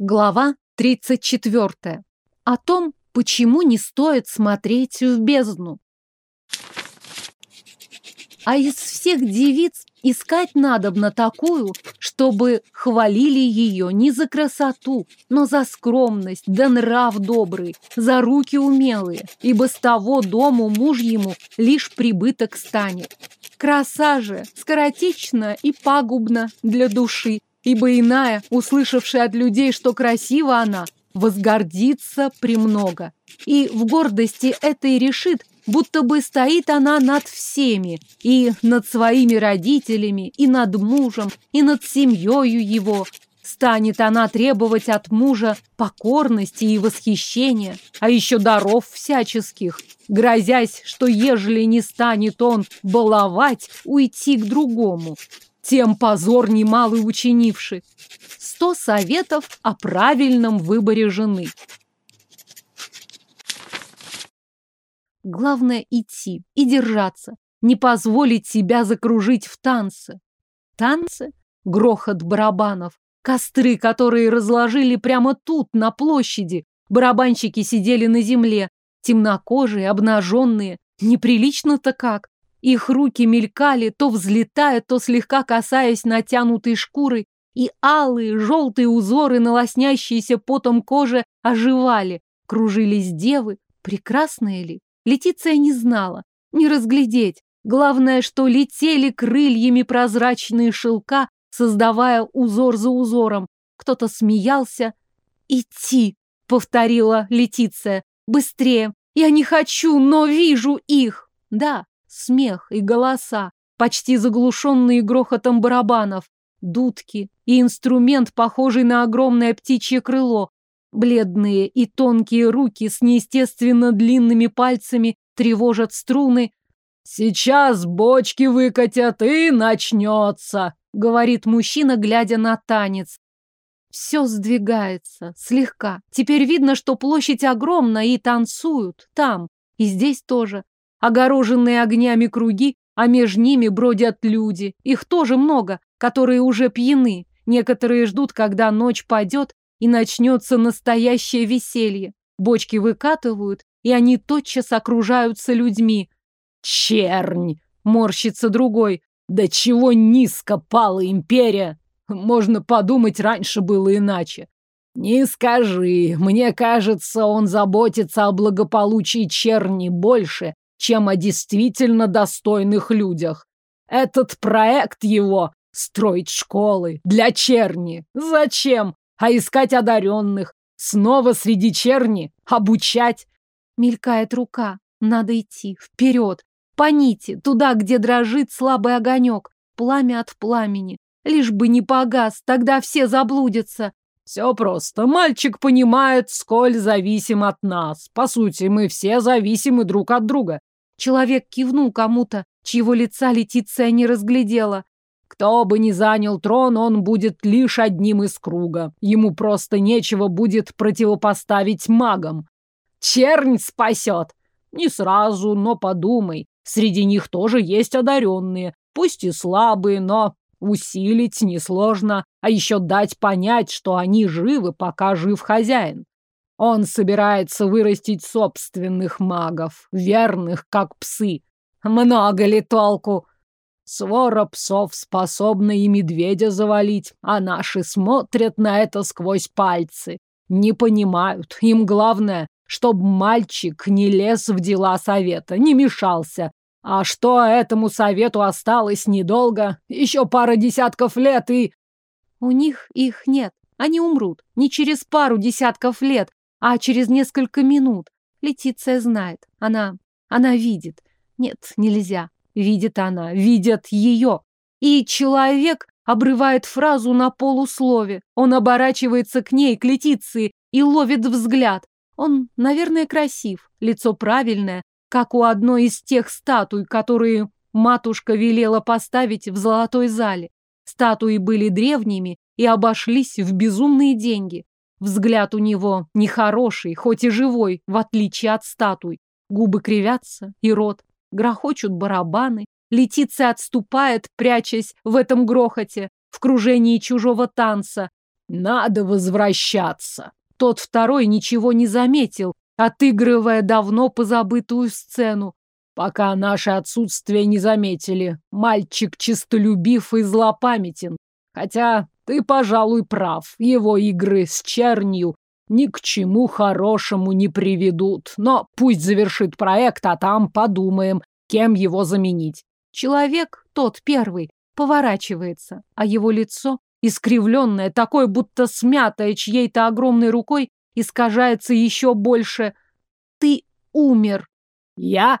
Глава 34. О том, почему не стоит смотреть в бездну. А из всех девиц искать надобно такую, чтобы хвалили ее не за красоту, но за скромность, да нрав добрый, за руки умелые, ибо с того дому муж ему лишь прибыток станет. Краса же скоротечна и пагубна для души, ибо иная, услышавшая от людей, что красива она, возгордится премного. И в гордости этой решит, будто бы стоит она над всеми, и над своими родителями, и над мужем, и над семьей его. Станет она требовать от мужа покорности и восхищения, а еще даров всяческих, грозясь, что ежели не станет он баловать, уйти к другому тем позор немалый учинивший. Сто советов о правильном выборе жены. Главное идти и держаться, не позволить себя закружить в танце. Танцы? Грохот барабанов, костры, которые разложили прямо тут, на площади. Барабанщики сидели на земле, темнокожие, обнаженные. Неприлично-то как. Их руки мелькали, то взлетая, то слегка касаясь натянутой шкуры, и алые, желтые узоры на лоснящейся потом коже оживали. Кружились девы. Прекрасные ли? Летиция не знала. Не разглядеть. Главное, что летели крыльями прозрачные шелка, создавая узор за узором. Кто-то смеялся. «Идти!» — повторила Летиция. «Быстрее! Я не хочу, но вижу их!» Да, смех и голоса, почти заглушенные грохотом барабанов, дудки и инструмент, похожий на огромное птичье крыло. Бледные и тонкие руки с неестественно длинными пальцами тревожат струны. «Сейчас бочки выкатят и начнется», — говорит мужчина, глядя на танец. Все сдвигается, слегка. Теперь видно, что площадь огромна и танцуют там, и здесь тоже огороженные огнями круги, а между ними бродят люди. Их тоже много, которые уже пьяны. Некоторые ждут, когда ночь падет и начнется настоящее веселье. Бочки выкатывают, и они тотчас окружаются людьми. «Чернь!» — морщится другой. «Да чего низко пала империя! Можно подумать, раньше было иначе. «Не скажи. Мне кажется, он заботится о благополучии черни больше, чем о действительно достойных людях. Этот проект его — строить школы для черни. Зачем? А искать одаренных? Снова среди черни? Обучать? Мелькает рука. Надо идти. Вперед. По нити. Туда, где дрожит слабый огонек. Пламя от пламени. Лишь бы не погас, тогда все заблудятся. Все просто. Мальчик понимает, сколь зависим от нас. По сути, мы все зависимы друг от друга. Человек кивнул кому-то, чьего лица Летиция не разглядела. Кто бы ни занял трон, он будет лишь одним из круга. Ему просто нечего будет противопоставить магам. Чернь спасет. Не сразу, но подумай. Среди них тоже есть одаренные. Пусть и слабые, но усилить несложно. А еще дать понять, что они живы, пока жив хозяин. Он собирается вырастить собственных магов, верных, как псы. Много ли толку? Свора псов способна и медведя завалить, а наши смотрят на это сквозь пальцы. Не понимают. Им главное, чтобы мальчик не лез в дела совета, не мешался. А что этому совету осталось недолго, еще пара десятков лет и... У них их нет. Они умрут. Не через пару десятков лет, а через несколько минут Летиция знает. Она... она видит. Нет, нельзя. Видит она. Видят ее. И человек обрывает фразу на полуслове. Он оборачивается к ней, к Летиции, и ловит взгляд. Он, наверное, красив. Лицо правильное, как у одной из тех статуй, которые матушка велела поставить в золотой зале. Статуи были древними и обошлись в безумные деньги. Взгляд у него нехороший, хоть и живой, в отличие от статуй. Губы кривятся и рот. Грохочут барабаны. Летиция отступает, прячась в этом грохоте, в кружении чужого танца. Надо возвращаться. Тот второй ничего не заметил, отыгрывая давно позабытую сцену. Пока наше отсутствие не заметили. Мальчик чистолюбив и злопамятен. Хотя ты, пожалуй, прав. Его игры с чернью ни к чему хорошему не приведут. Но пусть завершит проект, а там подумаем, кем его заменить. Человек, тот первый, поворачивается, а его лицо, искривленное, такое будто смятое чьей-то огромной рукой, искажается еще больше. Ты умер. Я?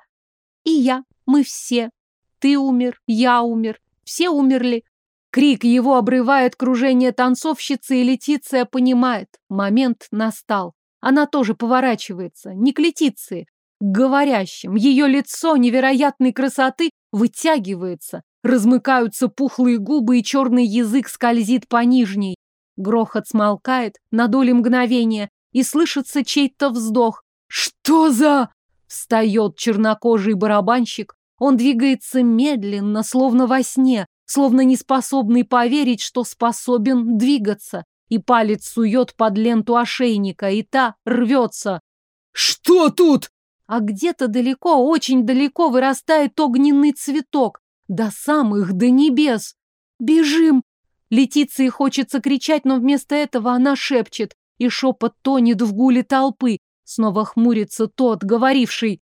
И я. Мы все. Ты умер, я умер. Все умерли. Крик его обрывает кружение танцовщицы, и Летиция понимает. Момент настал. Она тоже поворачивается. Не к Летиции, к говорящим. Ее лицо невероятной красоты вытягивается. Размыкаются пухлые губы, и черный язык скользит по нижней. Грохот смолкает на доли мгновения, и слышится чей-то вздох. «Что за...» Встает чернокожий барабанщик. Он двигается медленно, словно во сне, словно не способный поверить, что способен двигаться, и палец сует под ленту ошейника, и та рвется. «Что тут?» А где-то далеко, очень далеко вырастает огненный цветок, до самых, до небес. «Бежим!» Летиции хочется кричать, но вместо этого она шепчет, и шепот тонет в гуле толпы. Снова хмурится тот, говоривший.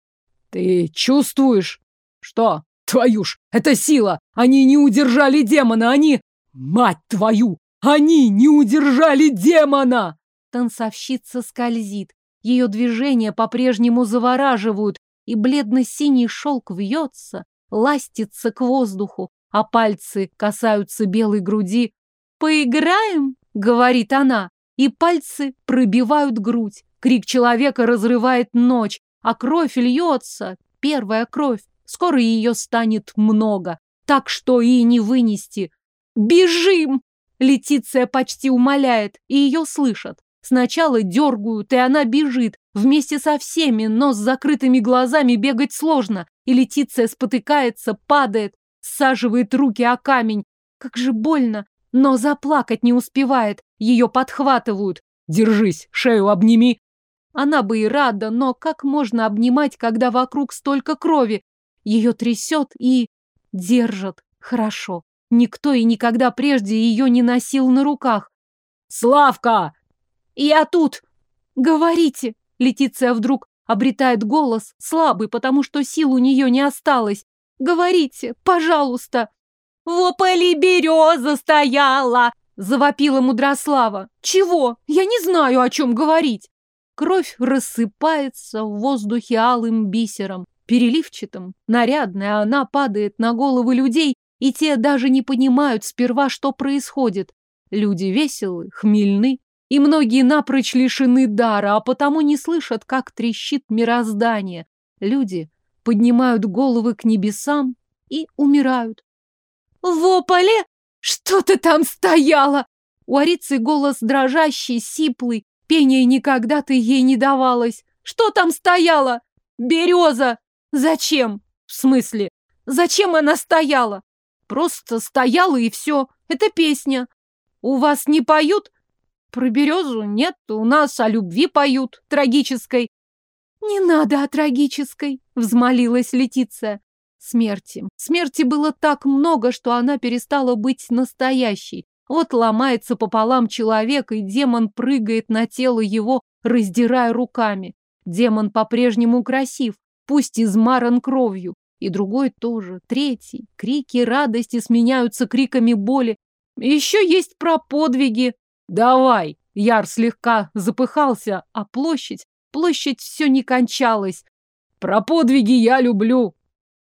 «Ты чувствуешь?» «Что?» Твою ж, это сила! Они не удержали демона, они... Мать твою! Они не удержали демона! Танцовщица скользит. Ее движения по-прежнему завораживают, и бледно-синий шелк вьется, ластится к воздуху, а пальцы касаются белой груди. «Поиграем?» — говорит она, и пальцы пробивают грудь. Крик человека разрывает ночь, а кровь льется, первая кровь. Скоро ее станет много, так что и не вынести. «Бежим!» Летиция почти умоляет, и ее слышат. Сначала дергают, и она бежит, вместе со всеми, но с закрытыми глазами бегать сложно, и Летиция спотыкается, падает, саживает руки о камень. Как же больно, но заплакать не успевает, ее подхватывают. «Держись, шею обними!» Она бы и рада, но как можно обнимать, когда вокруг столько крови? Ее трясет и держит хорошо. Никто и никогда прежде ее не носил на руках. «Славка!» «Я тут!» «Говорите!» Летиция вдруг обретает голос, слабый, потому что сил у нее не осталось. «Говорите, пожалуйста!» «В ополе береза стояла!» Завопила Мудрослава. «Чего? Я не знаю, о чем говорить!» Кровь рассыпается в воздухе алым бисером переливчатым, нарядная, она падает на головы людей, и те даже не понимают сперва, что происходит. Люди веселы, хмельны, и многие напрочь лишены дара, а потому не слышат, как трещит мироздание. Люди поднимают головы к небесам и умирают. «В? Что ты там стояла?» У Арицы голос дрожащий, сиплый, пение никогда ты ей не давалось. «Что там стояла? Береза!» Зачем? В смысле? Зачем она стояла? Просто стояла и все. Это песня. У вас не поют? Про березу нет, у нас о любви поют, трагической. Не надо о трагической, взмолилась Летиция. Смерти. Смерти было так много, что она перестала быть настоящей. Вот ломается пополам человек, и демон прыгает на тело его, раздирая руками. Демон по-прежнему красив, пусть измаран кровью. И другой тоже, третий. Крики радости сменяются криками боли. Еще есть про подвиги. Давай! Яр слегка запыхался, а площадь, площадь все не кончалась. Про подвиги я люблю.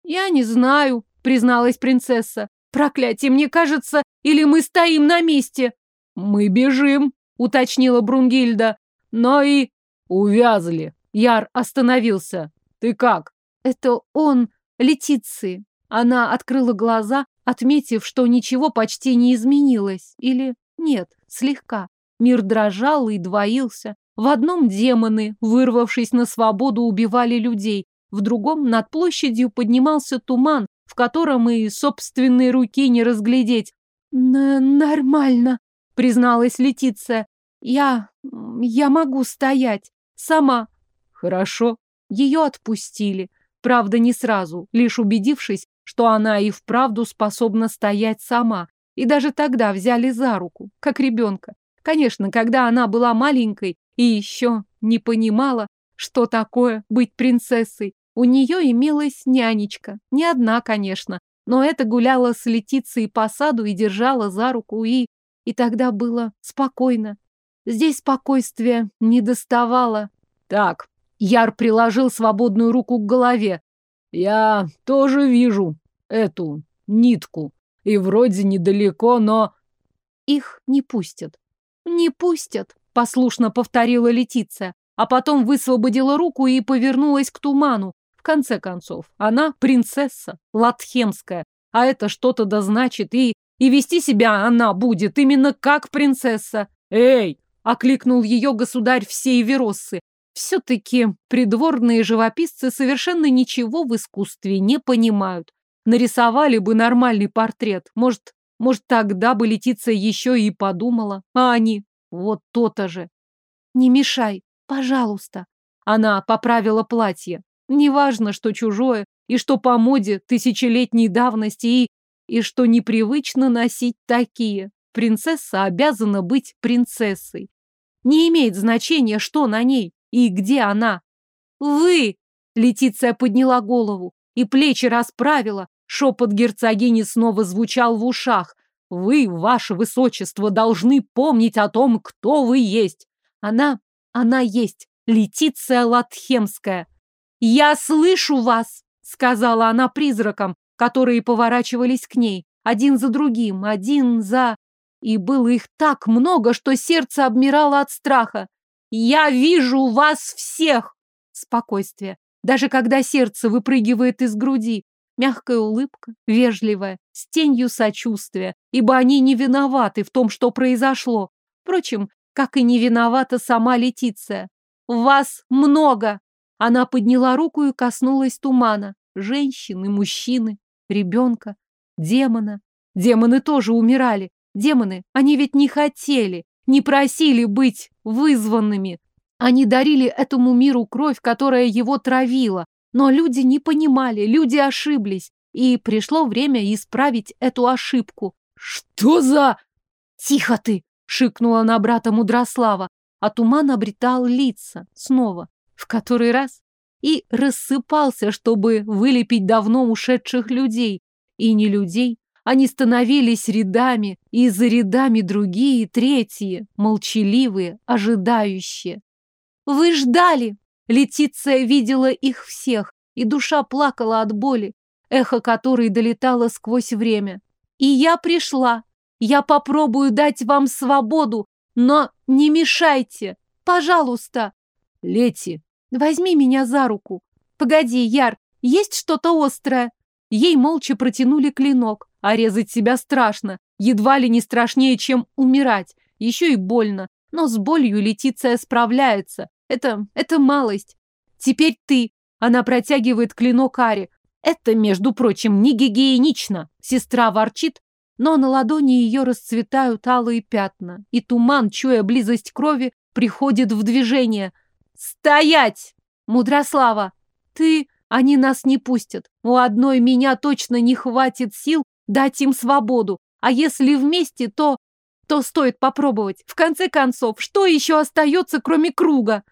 Я не знаю, призналась принцесса. Проклятие, мне кажется, или мы стоим на месте? Мы бежим, уточнила Брунгильда. Но и увязли. Яр остановился. Ты как? Это он, Летиции. Она открыла глаза, отметив, что ничего почти не изменилось. Или нет, слегка. Мир дрожал и двоился. В одном демоны, вырвавшись на свободу, убивали людей. В другом над площадью поднимался туман, в котором и собственной руки не разглядеть. Н «Нормально», призналась Летиция. Я... я могу стоять. Сама. Хорошо. Ее отпустили. Правда, не сразу, лишь убедившись, что она и вправду способна стоять сама. И даже тогда взяли за руку, как ребенка. Конечно, когда она была маленькой и еще не понимала, что такое быть принцессой, у нее имелась нянечка. Не одна, конечно, но это гуляла с Летицией по саду и держала за руку, и... И тогда было спокойно. Здесь спокойствия не доставало. Так, Яр приложил свободную руку к голове. Я тоже вижу эту нитку. И вроде недалеко, но... Их не пустят. Не пустят, послушно повторила Летиция, а потом высвободила руку и повернулась к туману. Конце концов, она принцесса, латхемская, а это что-то да значит, и... И вести себя она будет именно как принцесса. «Эй!» — окликнул ее государь всей Вероссы. Все-таки придворные живописцы совершенно ничего в искусстве не понимают. Нарисовали бы нормальный портрет. Может, может, тогда бы Летиция еще и подумала. А они? Вот то-то же. Не мешай, пожалуйста. Она поправила платье. Неважно, что чужое, и что по моде тысячелетней давности, и, и что непривычно носить такие. Принцесса обязана быть принцессой. Не имеет значения, что на ней и где она. Вы! Летиция подняла голову и плечи расправила, Шепот герцогини снова звучал в ушах. Вы, ваше высочество, должны помнить о том, кто вы есть. Она, она есть, Летиция Латхемская. Я слышу вас, сказала она призракам, которые поворачивались к ней, один за другим, один за... И было их так много, что сердце обмирало от страха. Я вижу вас всех! Спокойствие. Даже когда сердце выпрыгивает из груди, Мягкая улыбка, вежливая, с тенью сочувствия, ибо они не виноваты в том, что произошло. Впрочем, как и не виновата сама Летиция. «Вас много!» Она подняла руку и коснулась тумана. Женщины, мужчины, ребенка, демона. Демоны тоже умирали. Демоны, они ведь не хотели, не просили быть вызванными. Они дарили этому миру кровь, которая его травила, но люди не понимали, люди ошиблись, и пришло время исправить эту ошибку. «Что за...» «Тихо ты!» — шикнула на брата Мудрослава, а туман обретал лица снова, в который раз, и рассыпался, чтобы вылепить давно ушедших людей. И не людей, они становились рядами, и за рядами другие, третьи, молчаливые, ожидающие. «Вы ждали!» Летиция видела их всех, и душа плакала от боли, эхо которой долетало сквозь время. И я пришла. Я попробую дать вам свободу, но не мешайте. Пожалуйста. Лети. Возьми меня за руку. Погоди, Яр, есть что-то острое? Ей молча протянули клинок, а резать себя страшно. Едва ли не страшнее, чем умирать. Еще и больно. Но с болью Летиция справляется. Это... это малость. Теперь ты. Она протягивает клинок Ари. Это, между прочим, не гигиенично. Сестра ворчит, но на ладони ее расцветают алые пятна, и туман, чуя близость крови, приходит в движение. «Стоять! Мудрослава! Ты... Они нас не пустят. У одной меня точно не хватит сил дать им свободу. А если вместе, то... То стоит попробовать. В конце концов, что еще остается, кроме круга?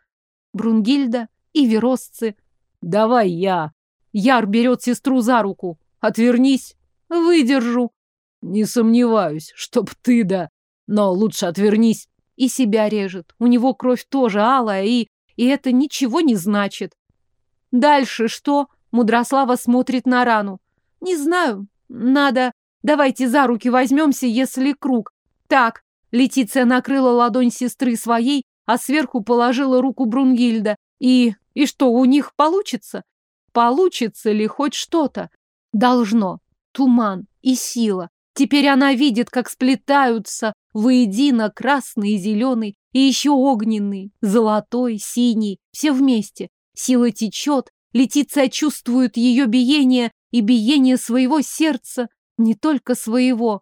Брунгильда и Веросцы. «Давай я!» Яр берет сестру за руку. «Отвернись!» «Выдержу!» «Не сомневаюсь, чтоб ты да, но лучше отвернись!» И себя режет. У него кровь тоже алая, и... И это ничего не значит. Дальше что? Мудрослава смотрит на рану. Не знаю. Надо... Давайте за руки возьмемся, если круг. Так. Летиция накрыла ладонь сестры своей, а сверху положила руку Брунгильда. И... и что, у них получится? Получится ли хоть что-то? Должно. Туман и сила. Теперь она видит, как сплетаются воедино красный и зеленый, и еще огненный, золотой, синий, все вместе. Сила течет, Летиция чувствует ее биение и биение своего сердца, не только своего.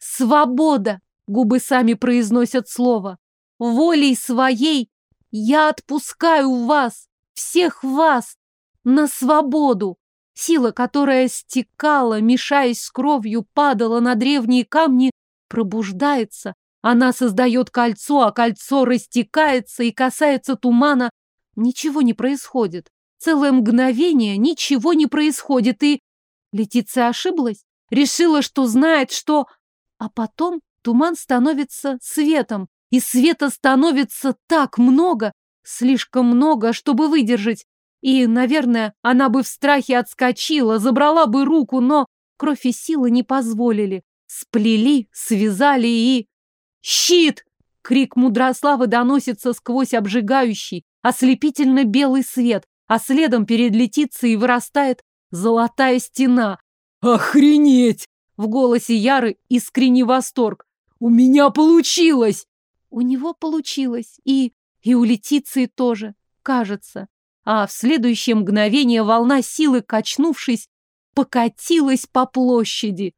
Свобода! Губы сами произносят слово. Волей своей я отпускаю вас, всех вас, на свободу. Сила, которая стекала, мешаясь с кровью, падала на древние камни, пробуждается. Она создает кольцо, а кольцо растекается и касается тумана. Ничего не происходит. Целое мгновение ничего не происходит, и... Летиция ошиблась? Решила, что знает, что... А потом туман становится светом, и света становится так много, слишком много, чтобы выдержать. И, наверное, она бы в страхе отскочила, забрала бы руку, но кровь и силы не позволили. Сплели, связали и... «Щит!» — крик Мудрославы доносится сквозь обжигающий, ослепительно белый свет, а следом перед Летицией вырастает золотая стена. «Охренеть!» — в голосе Яры искренний восторг. «У меня получилось!» У него получилось, и... и у Летиции тоже, кажется а в следующее мгновение волна силы, качнувшись, покатилась по площади.